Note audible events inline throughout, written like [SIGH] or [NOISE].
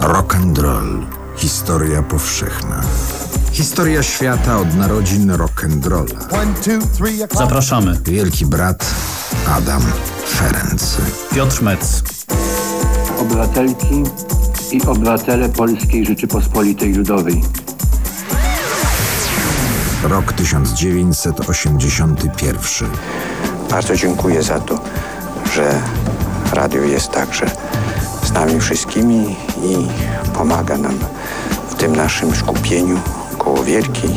Rock and roll. Historia powszechna. Historia świata od narodzin rock'n'rolla. Zapraszamy. Wielki brat Adam Ferenc. Piotr Metz. Obywatelki i obywatele Polskiej Rzeczypospolitej Ludowej. Rok 1981. Bardzo dziękuję za to, że radio jest także z nami wszystkimi i pomaga nam w tym naszym skupieniu koło wielkiej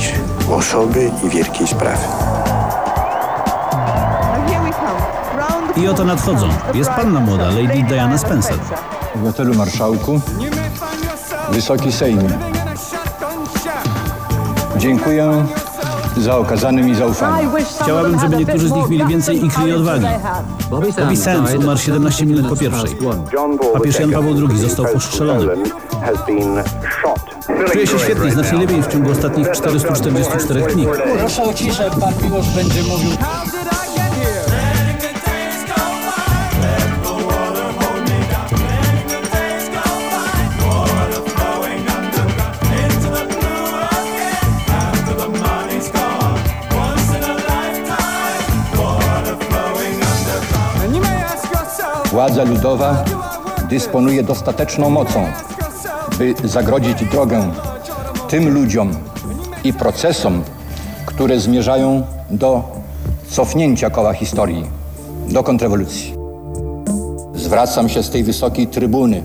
osoby i wielkiej sprawy. I oto nadchodzą. Jest panna młoda, Lady Diana Spencer. Obywatelu Marszałku, Wysoki Sejmie. Dziękuję za okazane mi zaufanie. Chciałabym, żeby niektórzy z nich mieli więcej ikry i odwagi. Bobby Sands umarł 17 minut po pierwszej. Papież Jan Paweł II został postrzelony. Czuję się świetnie, znacznie lepiej w ciągu ostatnich 444 dni. Proszę o ciszę, pan Miłosz będzie mówił. Ludowa dysponuje dostateczną mocą, by zagrodzić drogę tym ludziom i procesom, które zmierzają do cofnięcia koła historii, do kontrrewolucji. Zwracam się z tej wysokiej trybuny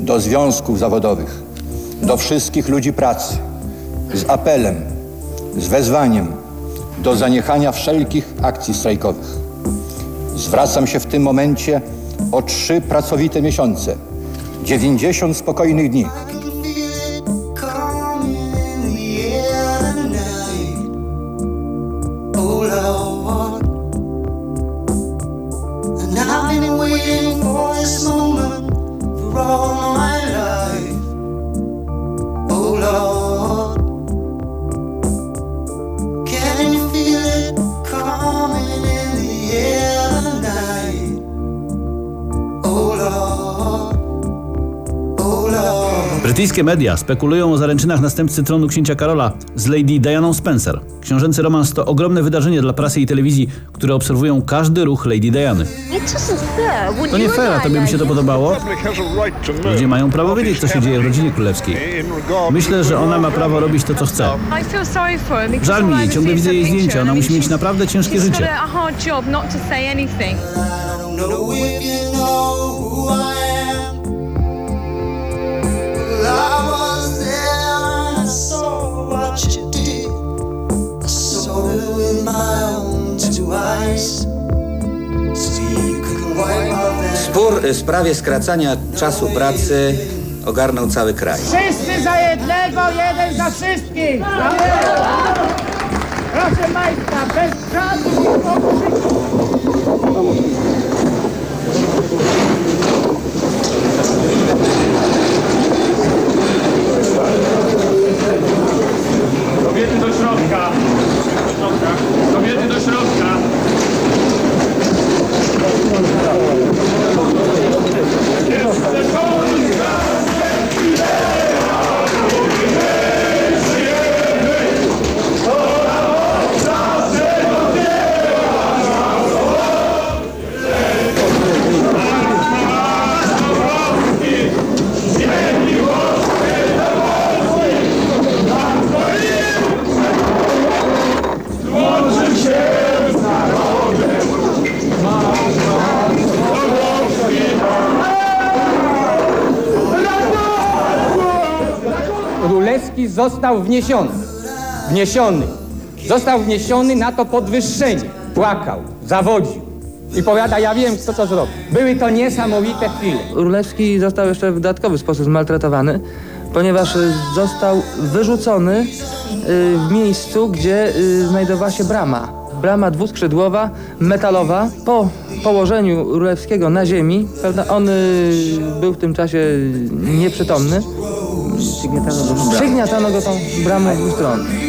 do związków zawodowych, do wszystkich ludzi pracy z apelem, z wezwaniem do zaniechania wszelkich akcji strajkowych. Zwracam się w tym momencie o trzy pracowite miesiące, 90 spokojnych dni. Brytyjskie media spekulują o zaręczynach następcy tronu księcia Karola z Lady Dianą Spencer. Książęcy romans to ogromne wydarzenie dla prasy i telewizji, które obserwują każdy ruch Lady Diany. To nie fair, a tobie by się to podobało? Ludzie mają prawo wiedzieć, co się dzieje w rodzinie królewskiej. Myślę, że ona ma prawo robić to, co chce. Żal mi jej, ciągle widzę jej zdjęcia, ona musi mieć naprawdę ciężkie życie. Spór w sprawie skracania czasu pracy ogarnął cały kraj. Wszyscy za jednego, jeden za wszystkich! Proszę Państwa, bez żadnych. Kobiety do środka. Kobiety do środka. Let's go! Został wniesiony. Wniesiony. Został wniesiony na to podwyższenie. Płakał, zawodził. I powiada, ja wiem, kto to zrobił. Były to niesamowite chwile. Rulewski został jeszcze w dodatkowy sposób zmaltretowany, ponieważ y, został wyrzucony y, w miejscu, gdzie y, znajdowała się brama. Brama dwuskrzydłowa, metalowa. Po położeniu Rulewskiego na ziemi, prawda, on był w tym czasie nieprzytomny. Przygniatano go tą bramą w dwóch stron. W Chinach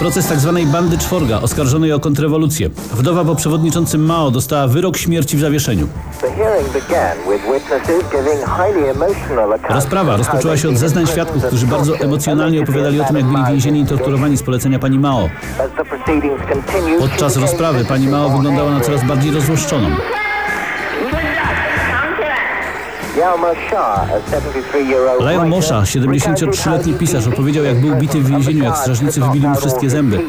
proces tzw. bandy czworga oskarżonej o kontrrewolucję. Wdowa po przewodniczącym Mao dostała wyrok śmierci w zawieszeniu. Rozprawa rozpoczęła się od zeznań świadków, którzy bardzo emocjonalnie opowiadali o tym, jak byli więzieni i torturowani z polecenia pani Mao. Podczas rozprawy pani Mao wyglądała na coraz bardziej rozłoszczoną. Lion Mosha, 73-letni pisarz, opowiedział jak był bity w więzieniu, jak strażnicy wybili mu wszystkie zęby.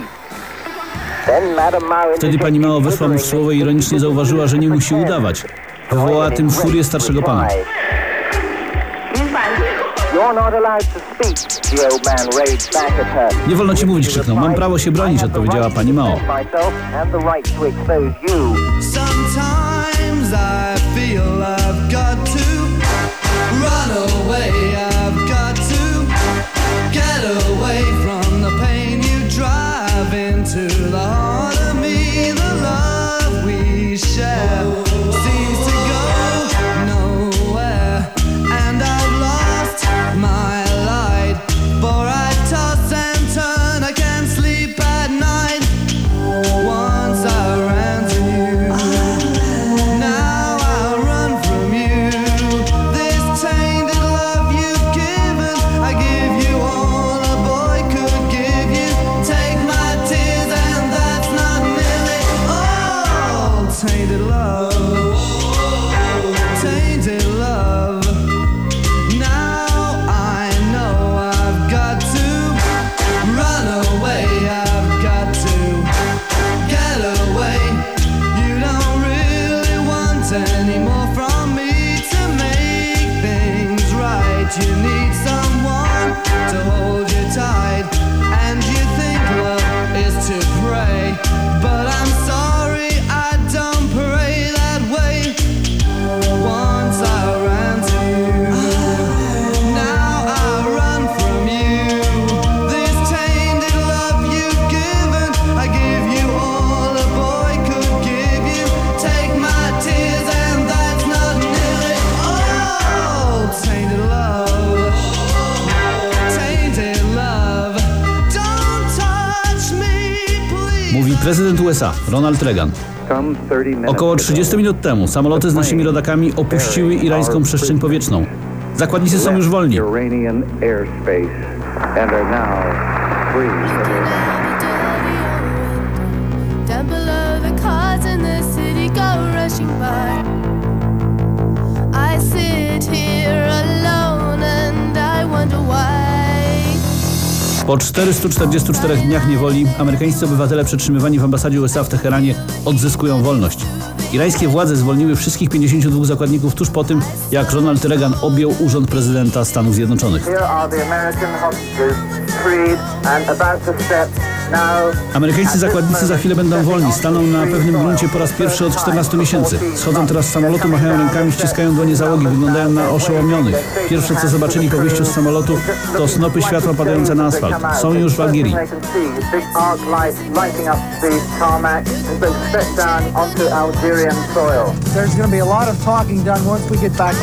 Wtedy pani Mao weszła mu w słowo i ironicznie zauważyła, że nie musi udawać. Wywołała tym furię starszego pana. Nie wolno ci mówić, krzyknął. Mam prawo się bronić, odpowiedziała pani Mao. Sometimes I USA Ronald Reagan. Około 30 minut temu samoloty z naszymi rodakami opuściły irańską przestrzeń powietrzną. Zakładnicy są już wolni. Po 444 dniach niewoli amerykańscy obywatele przetrzymywani w ambasadzie USA w Teheranie odzyskują wolność. Irańskie władze zwolniły wszystkich 52 zakładników tuż po tym, jak Ronald Reagan objął urząd prezydenta Stanów Zjednoczonych. Amerykańscy zakładnicy za chwilę będą wolni. Staną na pewnym gruncie po raz pierwszy od 14 miesięcy. Schodzą teraz z samolotu, machają rękami, ściskają dłonie załogi, wyglądają na oszołomionych. Pierwsze co zobaczyli po wyjściu z samolotu to snopy światła padające na asfalt. Są już w Algierii.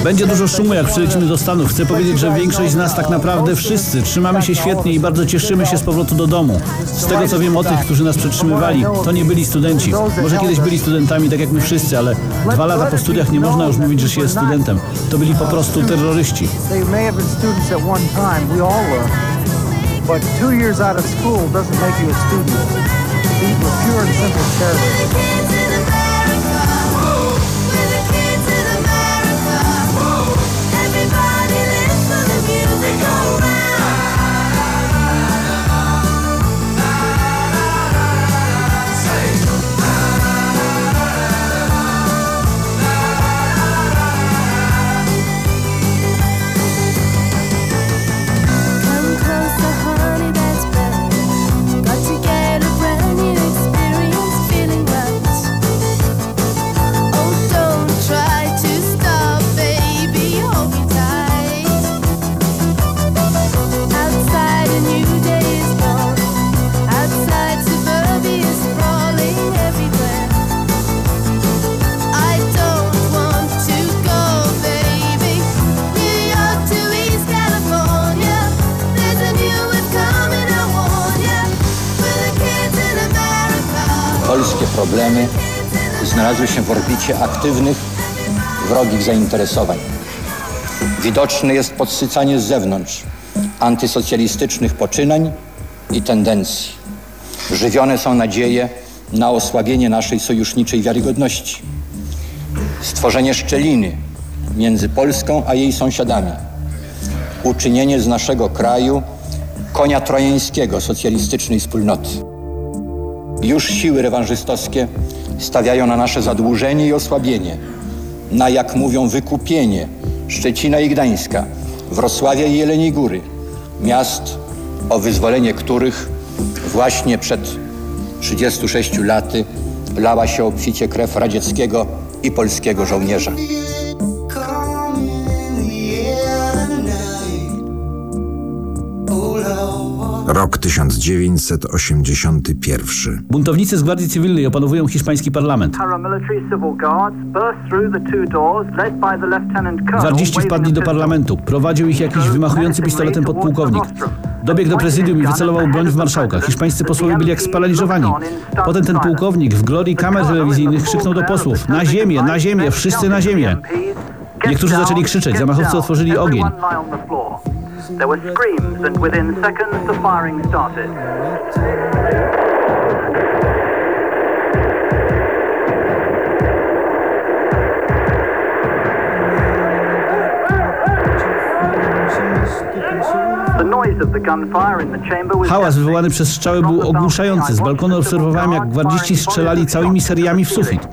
Będzie dużo szumu, jak przylecimy do Stanów. Chcę powiedzieć, że większość z nas, tak naprawdę wszyscy, trzymamy się świetnie i bardzo cieszymy się z powrotu do domu. Z tego co wiem o tych, którzy nas przetrzymywali, to nie byli studenci. Może kiedyś byli studentami, tak jak my wszyscy, ale dwa lata po studiach nie można już mówić, że się jest studentem. To byli po prostu terroryści. But two years out of school doesn't make you a student. These were pure and simple terrorists. Znalazły się w orbicie aktywnych, wrogich zainteresowań. Widoczne jest podsycanie z zewnątrz antysocjalistycznych poczynań i tendencji. Żywione są nadzieje na osłabienie naszej sojuszniczej wiarygodności. Stworzenie szczeliny między Polską a jej sąsiadami. Uczynienie z naszego kraju konia trojańskiego socjalistycznej wspólnoty. Już siły rewanżystowskie stawiają na nasze zadłużenie i osłabienie, na, jak mówią, wykupienie Szczecina i Gdańska, Wrocławia i Jeleniej Góry, miast, o wyzwolenie których właśnie przed 36 laty lała się obficie krew radzieckiego i polskiego żołnierza. Rok 1981. Buntownicy z Gwardii Cywilnej opanowują hiszpański parlament. Paramilitary civil guards burst through the two doors led by the lieutenant colonel. Gwardziści wpadli do parlamentu. Prowadził ich jakiś wymachujący pistoletem podpułkownik. Dobiegł do prezydium i wycelował broń w marszałka. Hiszpańscy posłowie byli jak sparaliżowani. Potem ten pułkownik w glorii kamer telewizyjnych krzyknął do posłów Na ziemię, na ziemię, wszyscy na ziemię. Niektórzy zaczęli krzyczeć, zamachowcy otworzyli ogień. There were screams and within seconds the firing started. Hałas wywołany przez strzały był ogłuszający. Z balkonu obserwowałem, jak gwardziści strzelali całymi seriami w sufit.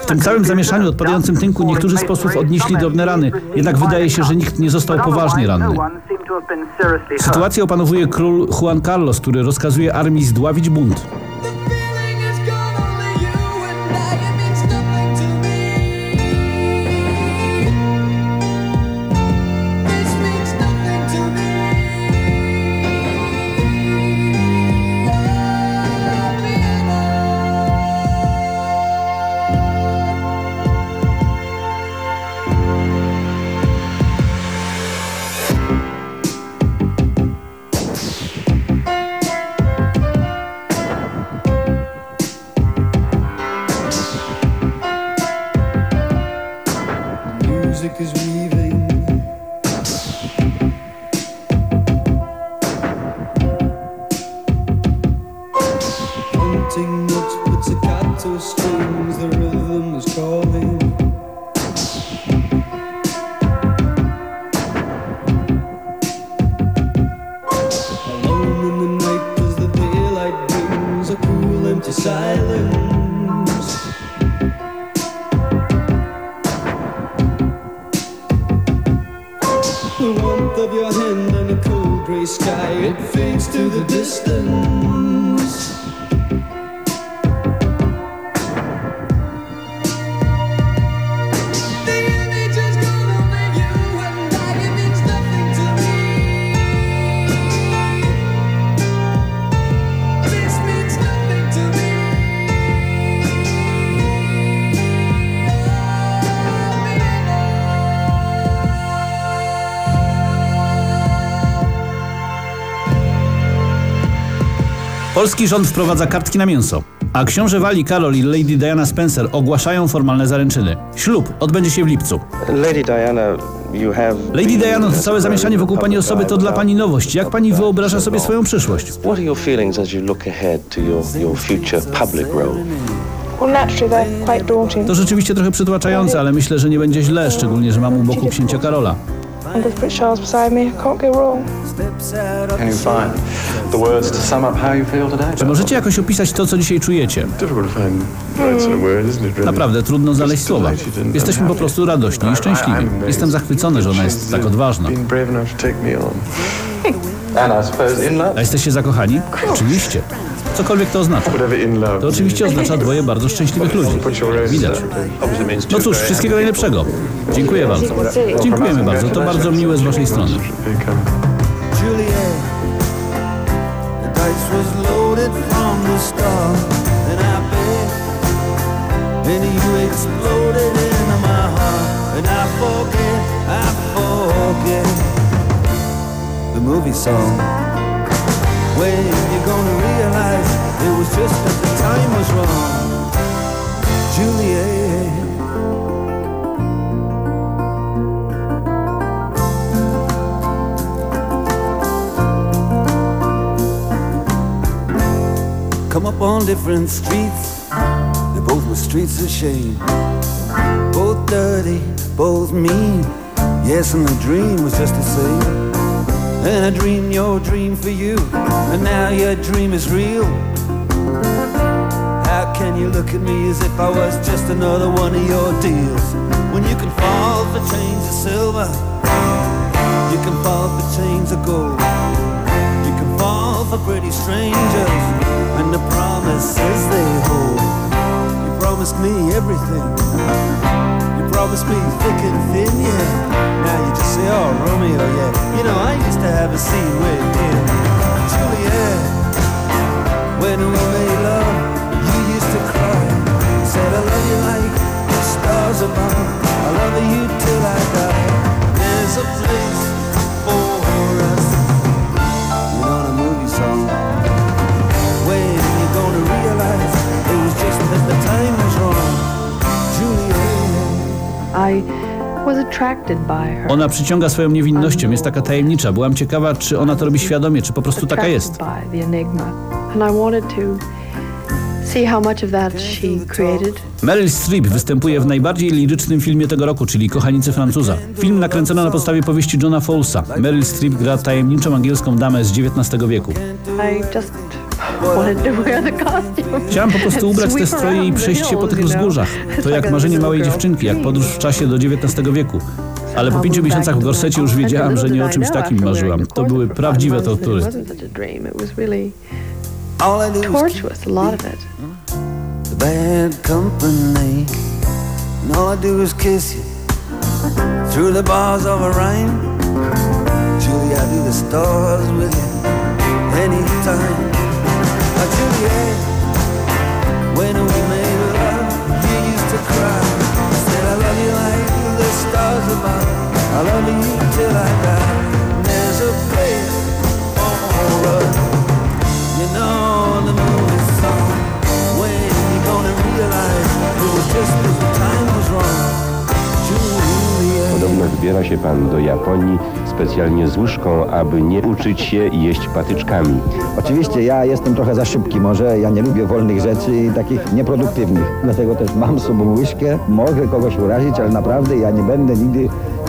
W tym całym zamieszaniu odpadającym tynku niektórzy z posłów odnieśli drobne rany, jednak wydaje się, że nikt nie został poważnie ranny. Sytuację opanowuje król Juan Carlos, który rozkazuje armii zdławić bunt. Polski rząd wprowadza kartki na mięso, a książę Wali Karol i Lady Diana Spencer ogłaszają formalne zaręczyny. Ślub odbędzie się w lipcu. Lady Diana, you have... Lady Diana, całe zamieszanie wokół pani osoby to dla pani nowość. Jak pani wyobraża sobie swoją przyszłość? What are your feelings as you look ahead to your, your future public role? Well, naturally, they're quite daunting. To rzeczywiście trochę przytłaczające, ale myślę, że nie będzie źle, szczególnie, że mam u boku księcia Karola. And with Prince Charles beside me, can't go wrong. Can you find the words to sum up how you feel today? Czy możecie jakoś opisać to, co dzisiaj czujecie? Naprawdę trudno znaleźć słowa. Jesteśmy po prostu radośni i szczęśliwi. Jestem zachwycony, że ona jest tak odważna. A jesteście zakochani? Oczywiście. Cokolwiek to oznacza. To oczywiście oznacza dwoje bardzo szczęśliwych ludzi. Widać. No cóż, wszystkiego najlepszego. Dziękuję bardzo. Dziękujemy bardzo. To bardzo miłe z waszej strony. The movie song. When you're gonna realize it was just that the time was wrong. Juliet. Come up on different streets, they both were streets of shame. Both dirty, both mean. Yes, and the dream was just the same. And I dreamed your dream for you, and now your dream is real. How can you look at me as if I was just another one of your deals? When you can fall for chains of silver, you can fall for chains of gold. You can fall for pretty strangers, and the promises they hold. You promised me everything. You promised me thick and thin, yeah. Now you just say, oh, Romeo, yeah. You know, I used to have a scene with him. Juliet, when we made love, you used to cry. Said, I love you like the stars above. I love you till I die. There's a place for us. You know the movie song. Ona przyciąga swoją niewinnością, jest taka tajemnicza. Byłam ciekawa, czy ona to robi świadomie, czy po prostu taka jest. Meryl Streep występuje w najbardziej lirycznym filmie tego roku, czyli Kochanicy Francuza. Film nakręcono na podstawie powieści Johna Fowlesa. Meryl Streep gra tajemniczą angielską damę z XIX wieku. Chciałam po prostu ubrać te stroje i przejść się po tych wzgórzach. To like jak marzenie małej dziewczynki, jak podróż w czasie do XIX wieku. Ale po pięciu miesiącach w gorsecie już wiedziałam, że nie o czymś takim marzyłam. To były prawdziwe tortury. It wasn't such a dream. It was really All I do is torturous, a lot of it. the bad company. And all I do is kiss you through the bars of a rhyme. Julie, I do the stars with you anytime. Podobno wybiera się pan do Japonii specjalnie z łyżką, aby nie uczyć się jeść patyczkami. Oczywiście ja jestem trochę za szybki może, ja nie lubię wolnych rzeczy i takich nieproduktywnych. Dlatego też mam sobą łyżkę, mogę kogoś urazić, ale naprawdę ja nie będę nigdy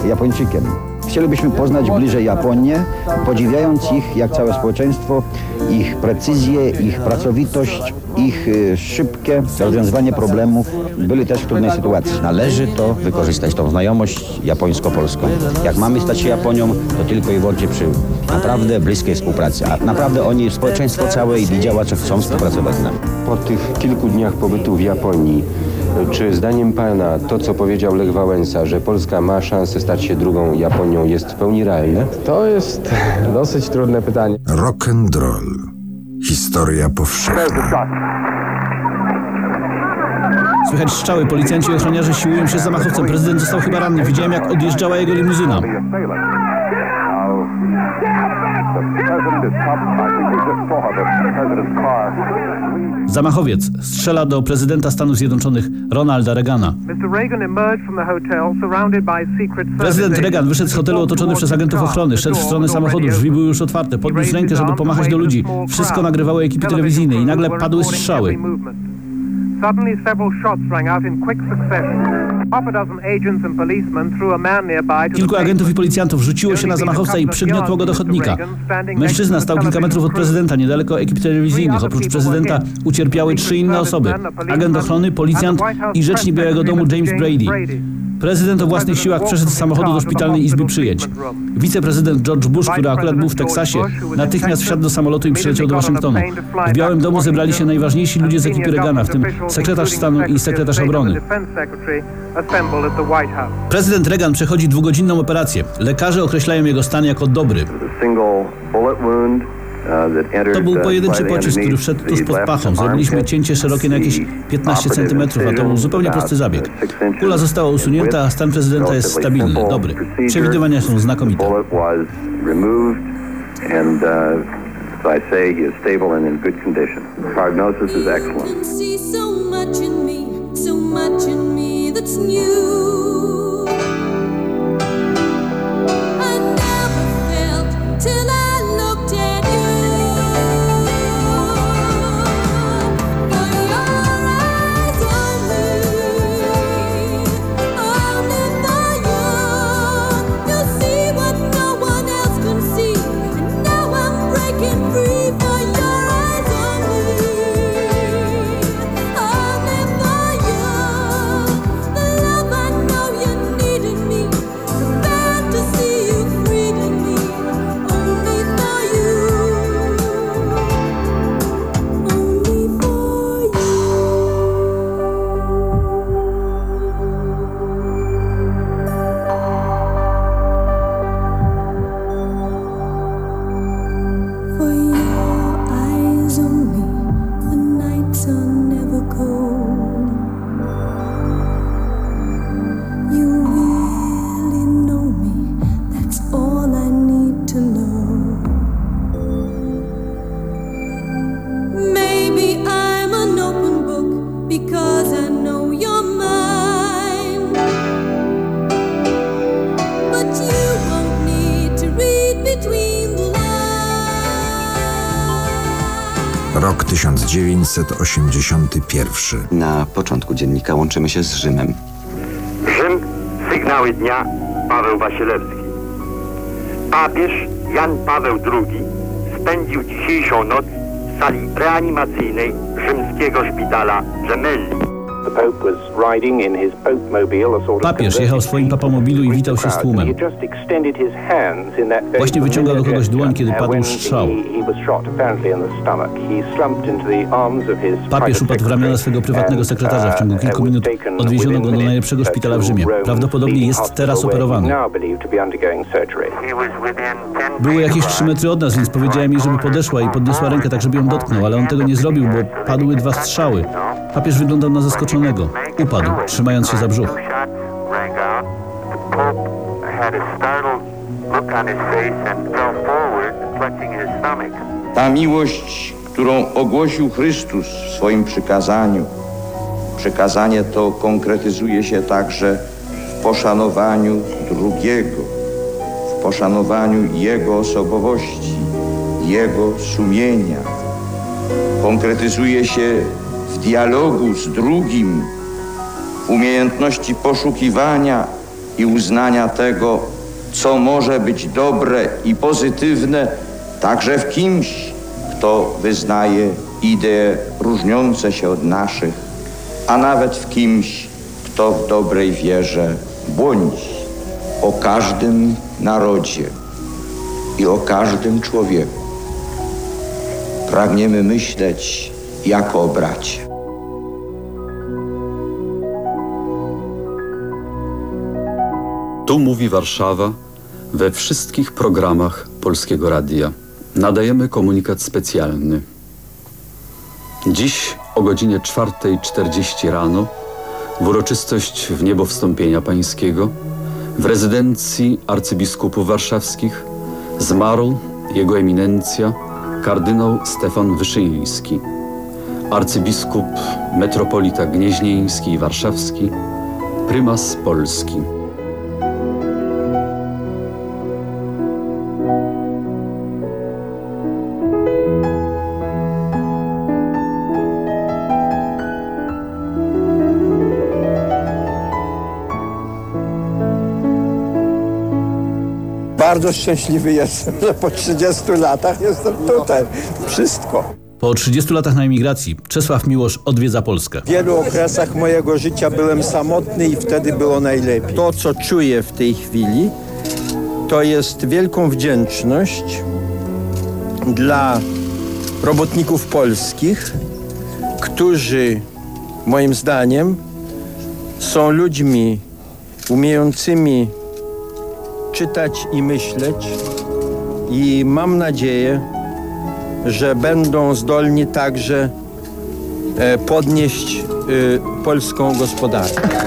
Japończykiem. Chcielibyśmy poznać bliżej Japonię, podziwiając ich, jak całe społeczeństwo, ich precyzję, ich pracowitość, ich y, szybkie rozwiązywanie problemów. Byli też w trudnej sytuacji. Należy to wykorzystać, tą znajomość japońsko-polską. Jak mamy stać się Japonią, to tylko i wyłącznie przy naprawdę bliskiej współpracy. A naprawdę oni, społeczeństwo całe i działacze chcą współpracować z nami. Po tych kilku dniach pobytu w Japonii, czy zdaniem pana to, co powiedział Lech Wałęsa, że Polska ma szansę stać się drugą Japonią, jest w pełni realne? To jest dosyć trudne pytanie. Rock and roll. Historia powszechna. Słychać strzały, policjanci i ochroniarze siłują się z zamachowcem. Prezydent został chyba ranny. Widziałem, jak odjeżdżała jego limuzyna. Zamachowiec strzela do prezydenta Stanów Zjednoczonych Ronalda Reagana. Prezydent Reagan wyszedł z hotelu otoczony przez agentów ochrony. Szedł w stronę samochodu, drzwi były już otwarte. Podniósł rękę, żeby pomachać do ludzi. Wszystko nagrywały ekipy telewizyjne i nagle padły strzały. Suddenly several shots rang out in quick succession. Kilku agentów i policjantów rzuciło się na zamachowca i przygniotło go do chodnika. Mężczyzna stał kilka metrów od prezydenta, niedaleko ekip telewizyjnych. Oprócz prezydenta ucierpiały trzy inne osoby. Agent ochrony, policjant i rzecznik Białego Domu James Brady. Prezydent o własnych siłach przeszedł z samochodu do szpitalnej izby przyjęć. Wiceprezydent George Bush, który akurat był w Teksasie, natychmiast wsiadł do samolotu i przyleciał do Waszyngtonu. W Białym Domu zebrali się najważniejsi ludzie z ekipy Reagana, w tym sekretarz stanu i sekretarz obrony. Prezydent Reagan przechodzi dwugodzinną operację. Lekarze określają jego stan jako dobry. To był pojedynczy pocisk, który wszedł tuż the pod left pachą. Zrobiliśmy cięcie szerokie na jakieś 15 cm, a to był zupełnie prosty zabieg. Kula została usunięta, a stan prezydenta jest stabilny, dobry. Przewidywania są znakomite. bullet was removed and uh, I say, he is stable and in good condition. Prognosis is excellent. 1981. Na początku dziennika łączymy się z Rzymem. Rzym, sygnały dnia, Paweł Wasilewski. Papież Jan Paweł II spędził dzisiejszą noc w sali reanimacyjnej rzymskiego szpitala Gemelli. Papież jechał w swoim papamobilu i witał się z tłumem. Właśnie wyciągał do kogoś dłoń, kiedy padł strzał. Papież upadł w ramiona swego prywatnego sekretarza. W ciągu kilku minut odwieziono go do najlepszego szpitala w Rzymie. Prawdopodobnie jest teraz operowany. Było jakieś 3 metry od nas, więc powiedziałem jej, żeby podeszła i podniosła rękę tak, żeby ją dotknął, ale on tego nie zrobił, bo padły dwa strzały. Papież wyglądał na zaskoczonego. Upadł, trzymając się za brzuch. Ta miłość, którą ogłosił Chrystus w swoim przykazaniu, przykazanie to konkretyzuje się także w poszanowaniu drugiego, w poszanowaniu Jego osobowości, Jego sumienia. Konkretyzuje się w dialogu z drugim, umiejętności poszukiwania i uznania tego, co może być dobre i pozytywne, także w kimś, kto wyznaje idee różniące się od naszych, a nawet w kimś, kto w dobrej wierze błądzi. O każdym narodzie i o każdym człowieku pragniemy myśleć jako o bracie. Tu mówi Warszawa we wszystkich programach Polskiego Radia. Nadajemy komunikat specjalny. Dziś o godzinie 4.40 rano w uroczystość w niebo wstąpienia pańskiego w rezydencji arcybiskupów warszawskich zmarł jego eminencja kardynał Stefan Wyszyński, arcybiskup metropolita gnieźnieński i warszawski, prymas Polski. Bardzo szczęśliwy jestem, że po 30 latach jestem tutaj. Wszystko. Po 30 latach na emigracji Czesław Miłosz odwiedza Polskę. W wielu okresach mojego życia byłem samotny i wtedy było najlepiej. To, co czuję w tej chwili, to jest wielką wdzięczność dla robotników polskich, którzy moim zdaniem są ludźmi umiejącymi czytać i myśleć i mam nadzieję, że będą zdolni także e, podnieść e, polską gospodarkę.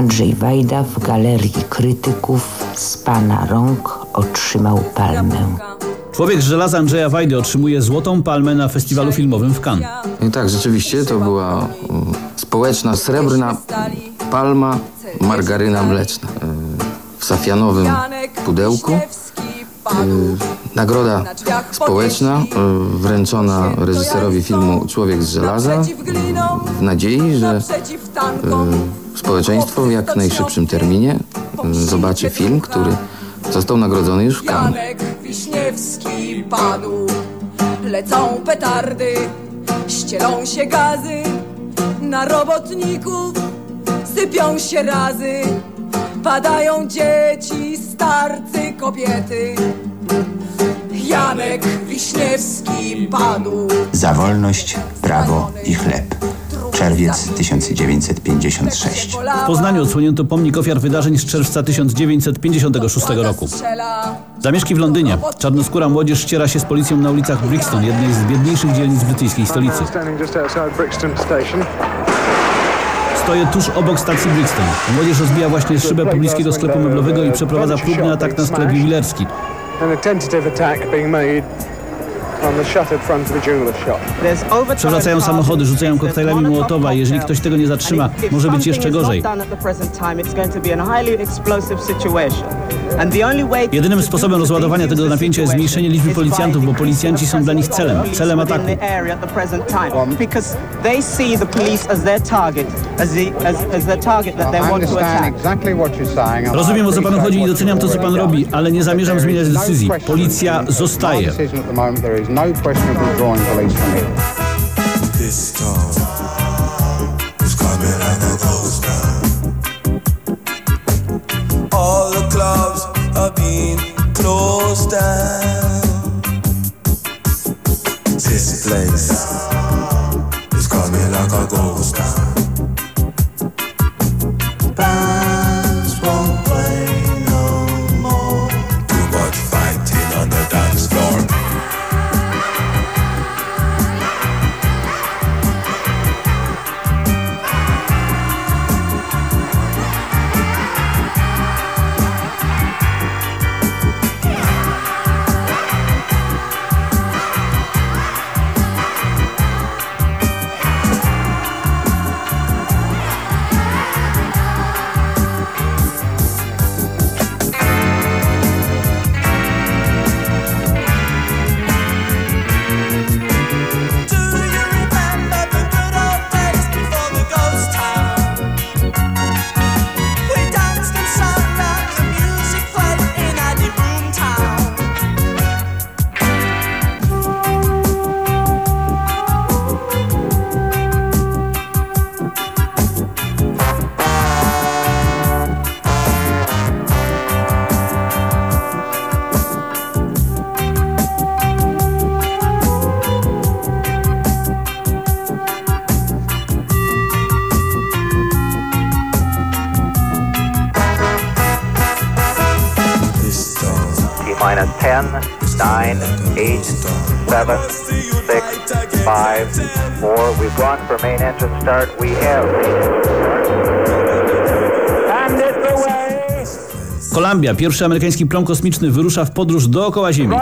Andrzej Wajda w galerii krytyków z pana rąk otrzymał palmę. Człowiek z żelaza Andrzeja Wajdy otrzymuje złotą palmę na festiwalu filmowym w Cannes. I tak, rzeczywiście to była mm, społeczna srebrna palma margaryna mleczna y, w safianowym pudełku. Y, Nagroda społeczna y, wręczona reżyserowi filmu Człowiek z żelaza w nadziei, że społeczeństwo w jak najszybszym terminie zobaczy film, który został nagrodzony już w Cannes. Padł, lecą petardy, ścielą się gazy, na robotników sypią się razy, padają dzieci, starcy, kobiety. Janek Wiśniewski padł. Za wolność, prawo i chleb. Czerwiec 1956. W Poznaniu odsłonięto pomnik ofiar wydarzeń z czerwca 1956 roku. Zamieszki w Londynie. Czarnoskóra młodzież ściera się z policją na ulicach Brixton, jednej z biedniejszych dzielnic brytyjskiej stolicy. Stoję tuż obok stacji Brixton. Młodzież rozbija właśnie szybę pobliskiego sklepu meblowego i przeprowadza próbny atak na sklep jubilerski. Przewracają samochody, rzucają koktajlami Mołotowa. Jeżeli ktoś tego nie zatrzyma, może być jeszcze gorzej. Jedynym sposobem rozładowania tego napięcia jest zmniejszenie liczby policjantów, bo policjanci są dla nich celem, celem ataku. Rozumiem o co panu chodzi i doceniam to co pan robi, ale nie zamierzam zmieniać decyzji. Policja zostaje. This storm is coming like a ghost town. All the clubs are being closed down. This place is coming like a ghost town. 7, 6, 5, 4. We've gone for main engine start. We have. And it's away. Columbia, pierwszy amerykański prom kosmiczny, wyrusza w podróż dookoła Ziemi.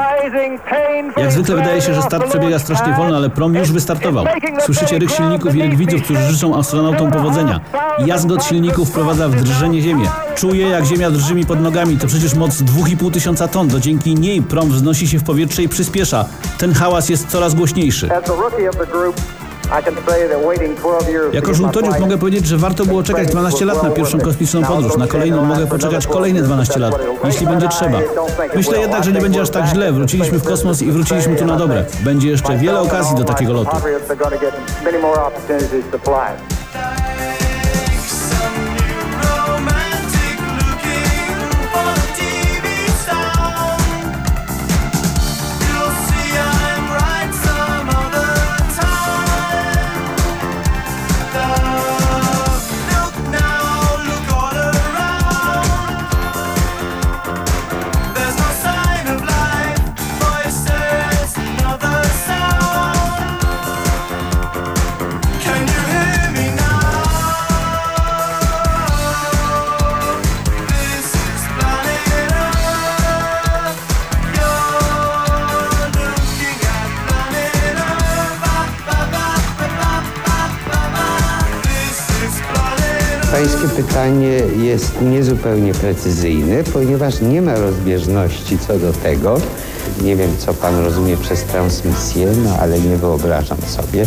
Jak zwykle wydaje się, że start przebiega strasznie wolno, ale prom już wystartował. Słyszycie ryk silników i ryk widzów, którzy życzą astronautom powodzenia. Jazgot silników wprowadza w drżenie ziemię. Czuję, jak ziemia drży mi pod nogami. To przecież moc 2,5 tysiąca ton. To dzięki niej prom wznosi się w powietrze i przyspiesza. Ten hałas jest coraz głośniejszy. As the rookie of the group, I can say that waiting 12 years Jako flight mogę powiedzieć, że warto było czekać 12 lat na pierwszą kosmiczną podróż. Na kolejną mogę poczekać kolejne 12 lat, jeśli będzie trzeba. Myślę jednak, że nie będzie aż tak źle. Wróciliśmy w kosmos i wróciliśmy tu na dobre. Będzie jeszcze wiele okazji do takiego lotu. Pańskie pytanie jest niezupełnie precyzyjne, ponieważ nie ma rozbieżności co do tego. Nie wiem, co pan rozumie przez transmisję, no ale nie wyobrażam sobie,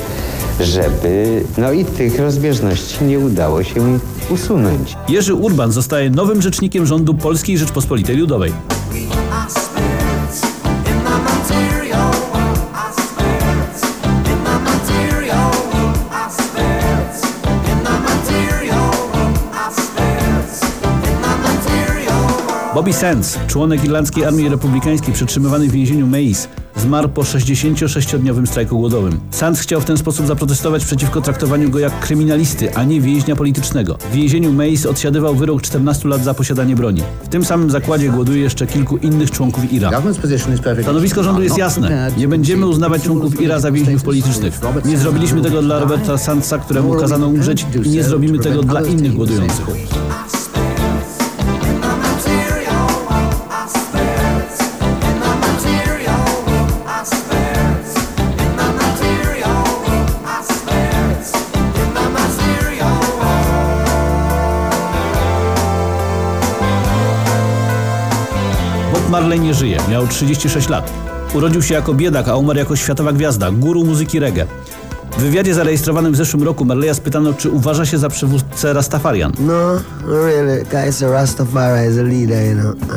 żeby no i tych rozbieżności nie udało się usunąć. Jerzy Urban zostaje nowym rzecznikiem rządu Polskiej Rzeczpospolitej Ludowej. Bobby Sands, członek Irlandzkiej Armii Republikańskiej przetrzymywany w więzieniu Mays, zmarł po 66-dniowym strajku głodowym. Sands chciał w ten sposób zaprotestować przeciwko traktowaniu go jak kryminalisty, a nie więźnia politycznego. W więzieniu Mays odsiadywał wyrok 14 lat za posiadanie broni. W tym samym zakładzie głoduje jeszcze kilku innych członków IRA. Stanowisko rządu jest jasne. Nie będziemy uznawać członków IRA za więźniów politycznych. Nie zrobiliśmy tego dla Roberta Sandsa, któremu kazano umrzeć i nie zrobimy tego dla innych głodujących. Marley nie żyje, miał 36 lat. Urodził się jako biedak, a umarł jako światowa gwiazda, guru muzyki reggae. W wywiadzie zarejestrowanym w zeszłym roku Marleya spytano, czy uważa się za przywódcę Rastafarian. No,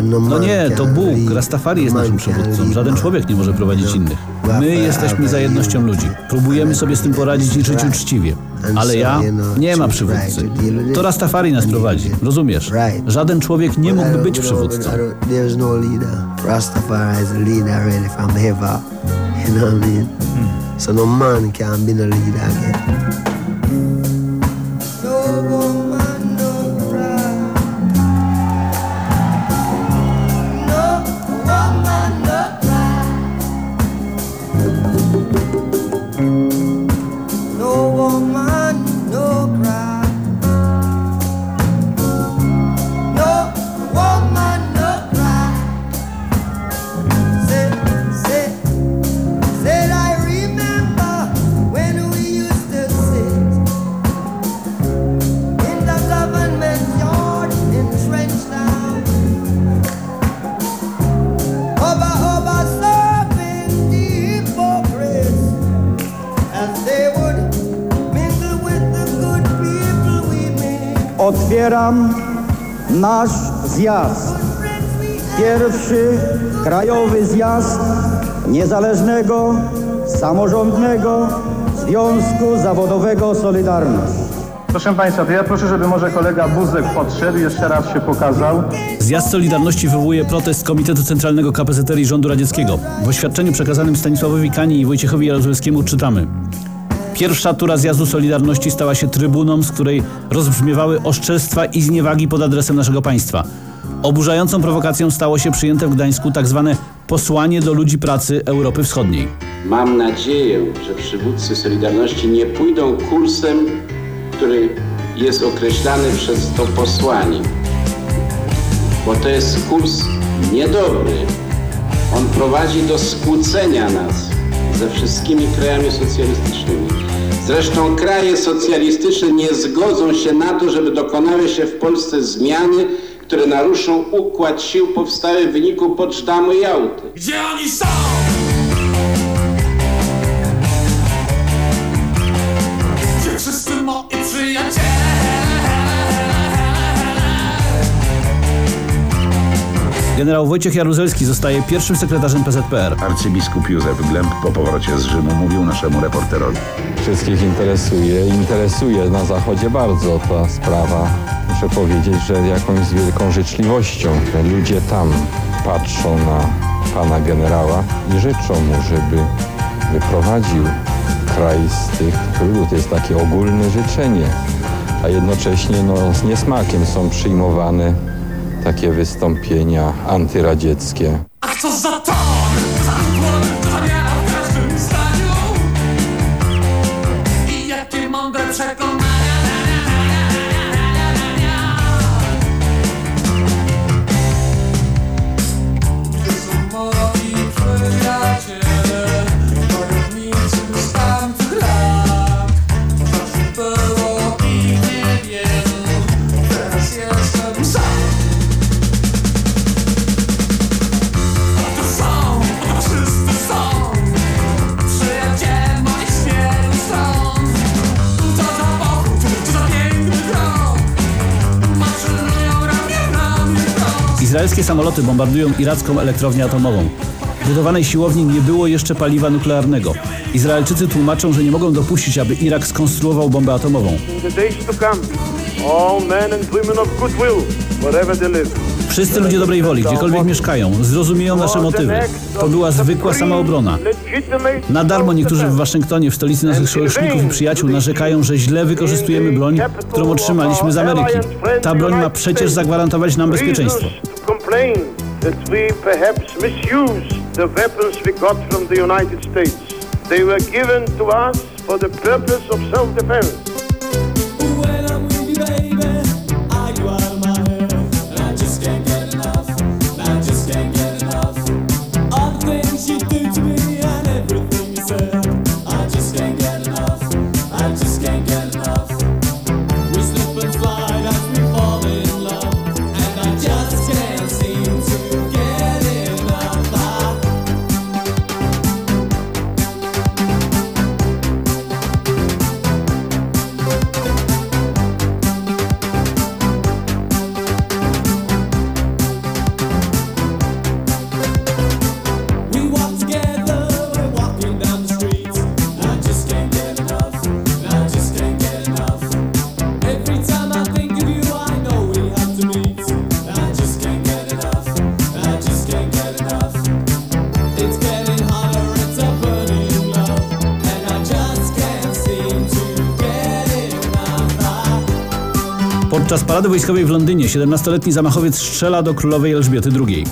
no No nie, to Bóg. Rastafari jest No naszym przywódcą. Żaden no. człowiek nie może prowadzić innych. My jesteśmy za jednością ludzi. Próbujemy sobie z tym poradzić i żyć uczciwie. Ale ja nie ma przywódcy. To Rastafari nas prowadzi. Rozumiesz? Żaden człowiek nie mógłby być przywódcą. No. Rastafari is a leader really from heaven. You know what I mean? So no man can be no leader again. Otwieram nasz zjazd. Pierwszy krajowy zjazd Niezależnego Samorządnego Związku Zawodowego Solidarność. Proszę Państwa, to ja proszę, żeby może kolega Buzek podszedł, jeszcze raz się pokazał. Zjazd Solidarności wywołuje protest Komitetu Centralnego KPZR i rządu radzieckiego. W oświadczeniu przekazanym Stanisławowi Kani i Wojciechowi Jaruzelskiemu czytamy. Pierwsza tura zjazdu Solidarności stała się trybuną, z której rozbrzmiewały oszczerstwa i zniewagi pod adresem naszego państwa. Oburzającą prowokacją stało się przyjęte w Gdańsku tak zwane posłanie do ludzi pracy Europy Wschodniej. Mam nadzieję, że przywódcy Solidarności nie pójdą kursem, który jest określany przez to posłanie, bo to jest kurs niedobry. On prowadzi do skłócenia nas ze wszystkimi krajami socjalistycznymi. Zresztą kraje socjalistyczne nie zgodzą się na to, żeby dokonały się w Polsce zmiany, które naruszą układ sił powstały w wyniku Poczdamу i Jałty. Gdzie oni są? Generał Wojciech Jaruzelski zostaje pierwszym sekretarzem PZPR. Arcybiskup Józef Glemp po powrocie z Rzymu mówił naszemu reporterowi. Wszystkich interesuje. Interesuje na Zachodzie bardzo ta sprawa. Muszę powiedzieć, że jakąś z wielką życzliwością ludzie tam patrzą na pana generała i życzą mu, żeby wyprowadził kraj z tych trudów. To jest takie ogólne życzenie, a jednocześnie no, z niesmakiem są przyjmowane takie wystąpienia antyradzieckie. A co za ton? Za Izraelskie samoloty bombardują iracką elektrownię atomową. W budowanej siłowni nie było jeszcze paliwa nuklearnego. Izraelczycy tłumaczą, że nie mogą dopuścić, aby Irak skonstruował bombę atomową. Wszyscy ludzie dobrej woli, gdziekolwiek mieszkają, zrozumieją nasze motywy. To była zwykła samoobrona. Na darmo niektórzy w Waszyngtonie, w stolicy naszych sojuszników i przyjaciół, narzekają, że źle wykorzystujemy broń, którą otrzymaliśmy z Ameryki. Ta broń ma przecież zagwarantować nam bezpieczeństwo. Complain that we perhaps misuse the weapons we got from the United States. They were given to us for the purpose of self-defense. Podczas parady wojskowej w Londynie 17-letni zamachowiec strzela do królowej Elżbiety II.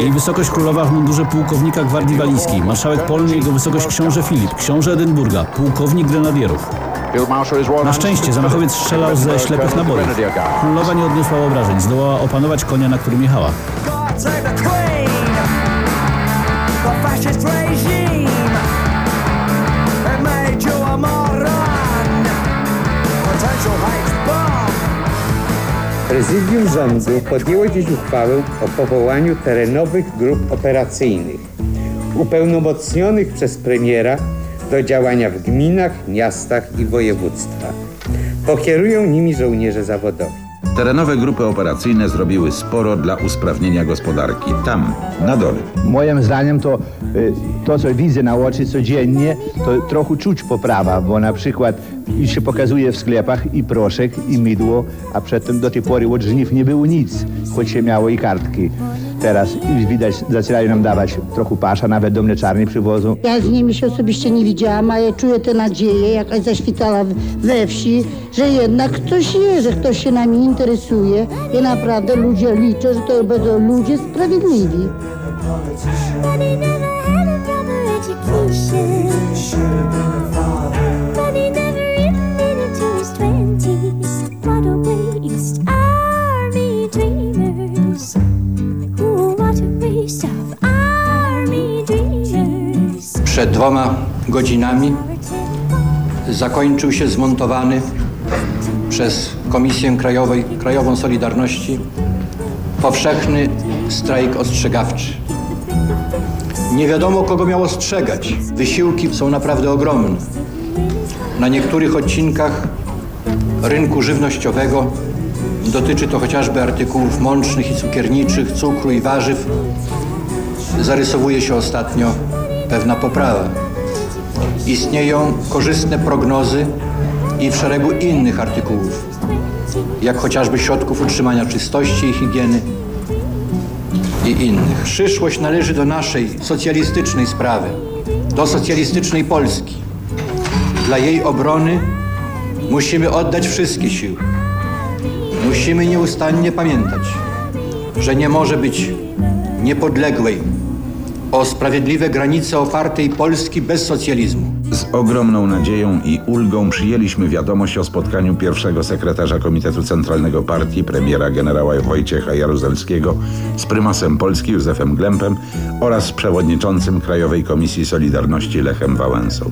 Jej wysokość królowa w mundurze pułkownika Gwardii Walijskiej, marszałek Polny jego wysokość książę Filip, książę Edynburga, pułkownik grenadierów. Na szczęście zamachowiec strzelał ze ślepych nabojów. Królowa nie odniosła obrażeń, zdołała opanować konia, na którym jechała. Prezydium rządu podjęło dziś uchwałę o powołaniu terenowych grup operacyjnych, upełnomocnionych przez premiera do działania w gminach, miastach i województwach. Pokierują nimi żołnierze zawodowi. Terenowe grupy operacyjne zrobiły sporo dla usprawnienia gospodarki. Tam, na dole. Moim zdaniem to, y, to, co widzę na oczy codziennie, to trochę czuć poprawa, bo na przykład już się pokazuje w sklepach i proszek, i mydło, a przedtem do tej pory od żniw nie było nic, choć się miało i kartki. Teraz już widać, zaczynają nam dawać trochę pasza, nawet do mleczarni przywożą. Ja z nimi się osobiście nie widziałam, ale czuję tę nadzieję, jakaś zaświtała we wsi, że jednak ktoś jest, że ktoś się nami interesuje i naprawdę ludzie liczą, że to będą ludzie sprawiedliwi. Przed dwoma godzinami zakończył się zmontowany przez Komisję Krajowej, Krajową Solidarności powszechny strajk ostrzegawczy. Nie wiadomo, kogo miał ostrzegać. Wysiłki są naprawdę ogromne. Na niektórych odcinkach rynku żywnościowego dotyczy to chociażby artykułów mącznych i cukierniczych, cukru i warzyw. Zarysowuje się ostatnio pewna poprawa. Istnieją korzystne prognozy i w szeregu innych artykułów, jak chociażby środków utrzymania czystości i higieny i innych. Przyszłość należy do naszej socjalistycznej sprawy, do socjalistycznej Polski. Dla jej obrony musimy oddać wszystkie siły. Musimy nieustannie pamiętać, że nie może być niepodległej, o sprawiedliwe granice opartej Polski bez socjalizmu. Z ogromną nadzieją i ulgą przyjęliśmy wiadomość o spotkaniu pierwszego sekretarza Komitetu Centralnego Partii, premiera generała Wojciecha Jaruzelskiego z prymasem Polski Józefem Glempem oraz przewodniczącym Krajowej Komisji Solidarności Lechem Wałęsą.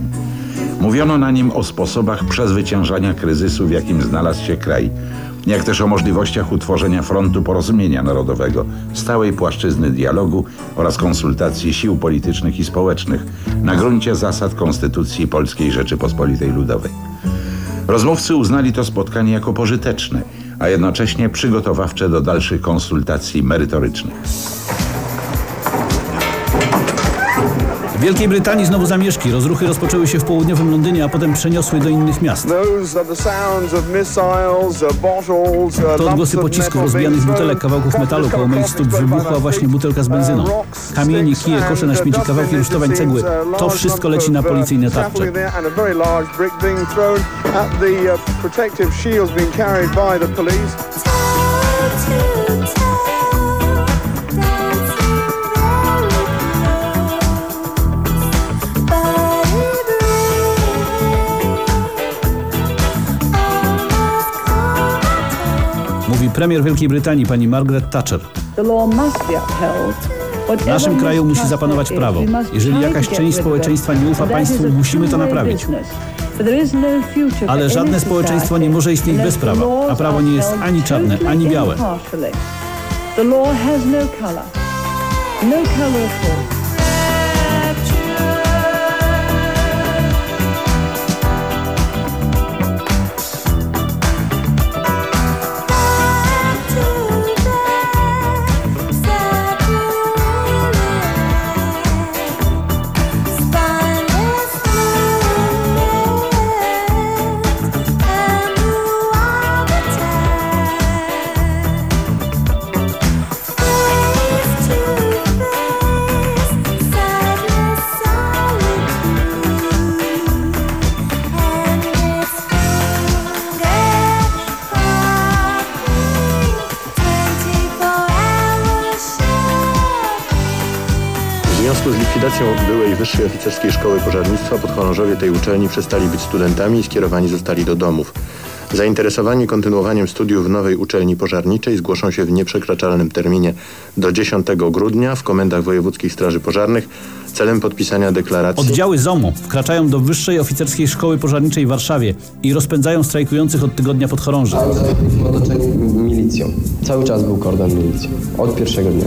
Mówiono na nim o sposobach przezwyciężania kryzysu, w jakim znalazł się kraj, jak też o możliwościach utworzenia frontu porozumienia narodowego, stałej płaszczyzny dialogu oraz konsultacji sił politycznych i społecznych na gruncie zasad Konstytucji Polskiej Rzeczypospolitej Ludowej. Rozmówcy uznali to spotkanie jako pożyteczne, a jednocześnie przygotowawcze do dalszych konsultacji merytorycznych. W Wielkiej Brytanii znowu zamieszki. Rozruchy rozpoczęły się w południowym Londynie, a potem przeniosły do innych miast. To odgłosy pocisków, rozbijanych butelek, kawałków metalu, koło moich stóp wybuchła właśnie butelka z benzyną. Kamienie, kije, kosze na śmieci, kawałki rusztowań, cegły. To wszystko leci na policyjne tarcze. Mówi premier Wielkiej Brytanii, pani Margaret Thatcher. W naszym kraju musi zapanować prawo. Jeżeli jakaś część społeczeństwa nie ufa państwu, musimy to naprawić. Ale żadne społeczeństwo nie może istnieć bez prawa, a prawo nie jest ani czarne, ani białe. The law has no color. No color at all. Oficerskiej Szkoły Pożarnictwa podchorążowie tej uczelni przestali być studentami i skierowani zostali do domów. Zainteresowani kontynuowaniem studiów w nowej uczelni pożarniczej zgłoszą się w nieprzekraczalnym terminie do 10 grudnia w komendach wojewódzkich straży pożarnych celem podpisania deklaracji. Oddziały ZOMO wkraczają do Wyższej Oficerskiej Szkoły Pożarniczej w Warszawie i rozpędzają strajkujących od tygodnia podchorąży. Cały czas był kordon milicji. Od pierwszego dnia.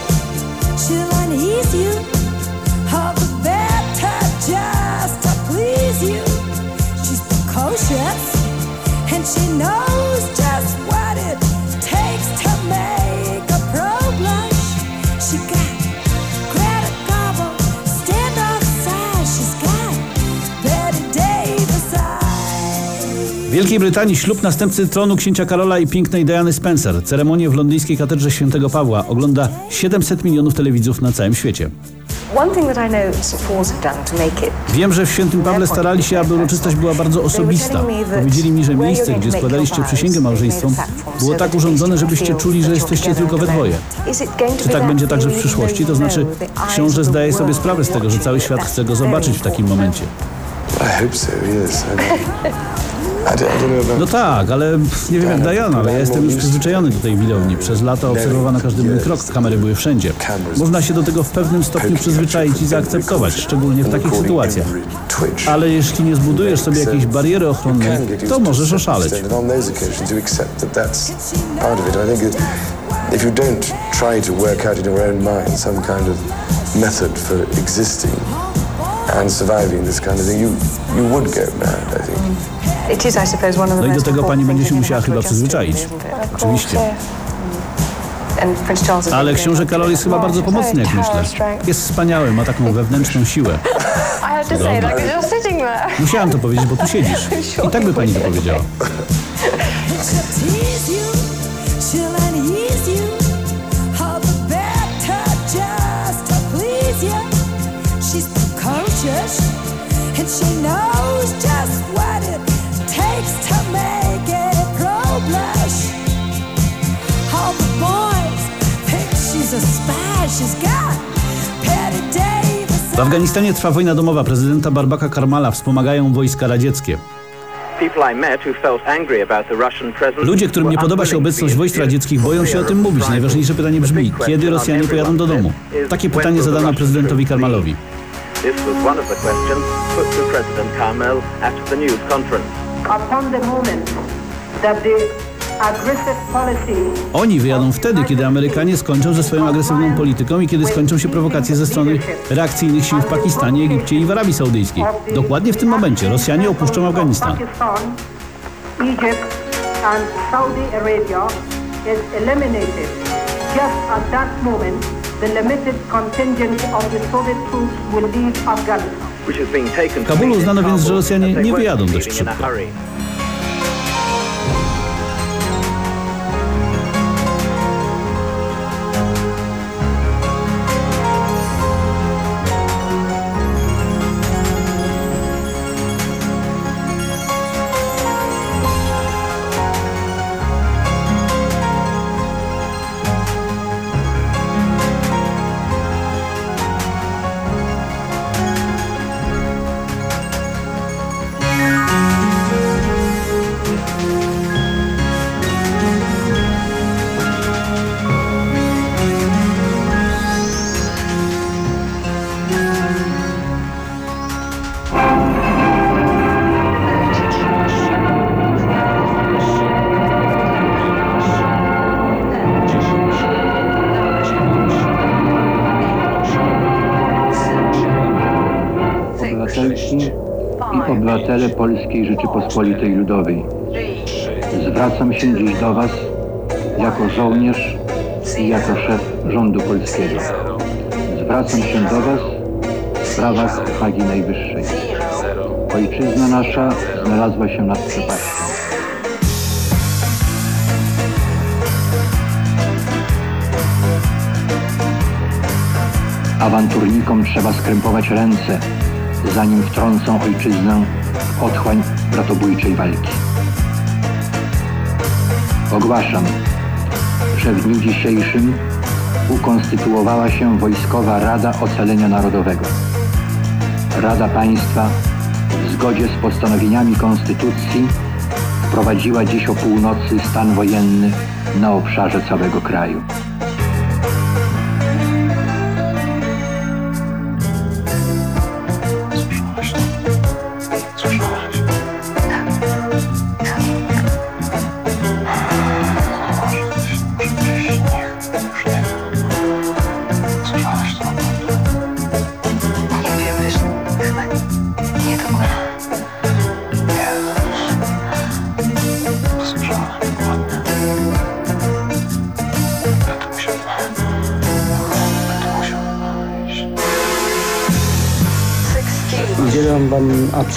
and she knows just what it Wielkiej Brytanii ślub następcy tronu księcia Karola i pięknej Diany Spencer. Ceremonię w londyńskiej katedrze świętego Pawła ogląda 700 milionów telewidzów na całym świecie. Wiem, że w świętym Pawle starali się, aby uroczystość była bardzo osobista. Powiedzieli mi, że miejsce, gdzie składaliście przysięgę małżeństwą, było tak urządzone, żebyście czuli, że jesteście tylko we dwoje. Czy tak będzie także w przyszłości? To znaczy, eyes książę zdaje sobie sprawę z tego, że cały świat chce go zobaczyć w takim momencie. I hope so, yes. [LAUGHS] No tak, ale nie wiem jak Diana, ale ja jestem już przyzwyczajony do tej widowni. Przez lata obserwowano każdy mój krok, kamery były wszędzie. Można się do tego w pewnym stopniu przyzwyczaić i zaakceptować, szczególnie w takich sytuacjach. Ale jeśli nie zbudujesz sobie jakiejś bariery ochronnej, to możesz oszaleć. If you don't try to work out in your own mind some kind of method for existing and surviving this kind of thing, you, you would go mad, I think. No i do tego pani będzie się musiała you chyba have to adjust to, przyzwyczaić. it? Oczywiście. And Prince Charles has Ale książę very Karol jest chyba much- bardzo pomocny, jak myślę. Jest wspaniały, ma taką wewnętrzną siłę. [LAUGHS] Sitting there. Musiałam to powiedzieć, bo tu siedzisz. [LAUGHS] I tak by pani to powiedziała. She's and she knows just what W Afganistanie trwa wojna domowa. Prezydenta Barbaka Karmala wspomagają wojska radzieckie. Ludzie, którym nie podoba się obecność wojsk radzieckich, boją się o tym mówić. Najważniejsze pytanie brzmi, kiedy Rosjanie pojadą do domu? Takie pytanie zadano prezydentowi Karmalowi. This was one of the questions put to President Carmel at the news conference. Upon the moment that the aggressive policy Oni wyjadą wtedy, kiedy Amerykanie skończą ze swoją agresywną polityką i kiedy skończą się prowokacje ze strony reakcyjnych sił w Pakistanie, Egipcie i w Arabii Saudyjskiej. Dokładnie w tym momencie Rosjanie opuszczą Afganistan. Just at that moment, the limited contingent of the Soviet troops will leave Afghanistan. Kabulu uznano więc, że Rosjanie nie wyjadą dość szybko. Polskiej Rzeczypospolitej Ludowej. Zwracam się dziś do Was jako żołnierz i jako szef rządu polskiego. Zwracam się do Was w sprawach wagi najwyższej. Ojczyzna nasza znalazła się nad przepaścią. Awanturnikom trzeba skrępować ręce, zanim wtrącą ojczyznę otchłań bratobójczej walki. Ogłaszam, że w dniu dzisiejszym ukonstytuowała się Wojskowa Rada Ocalenia Narodowego. Rada Państwa w zgodzie z postanowieniami Konstytucji wprowadziła dziś o północy stan wojenny na obszarze całego kraju.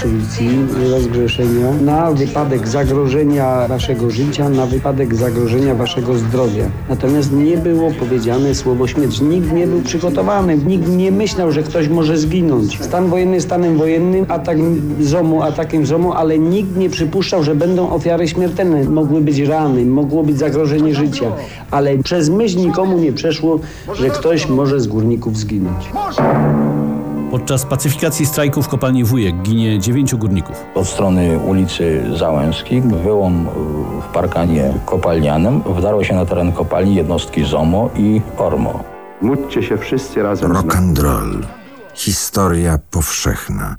Absolucji rozgrzeszenia na wypadek zagrożenia Waszego życia, na wypadek zagrożenia Waszego zdrowia. Natomiast nie było powiedziane słowo śmierć. Nikt nie był przygotowany, nikt nie myślał, że ktoś może zginąć. Stan wojenny stanem wojennym, atak ZOMO atakiem ZOMO, ale nikt nie przypuszczał, że będą ofiary śmiertelne. Mogły być rany, mogło być zagrożenie życia, ale przez myśl nikomu nie przeszło, że ktoś może z górników zginąć. Podczas pacyfikacji strajku w kopalni Wujek ginie dziewięciu górników. Od strony ulicy Załęskiej, wyłom y, w parkanie kopalnianym, wdarło się na teren kopalni jednostki ZOMO i ORMO. Módlcie się wszyscy razem Rock and roll. Historia powszechna.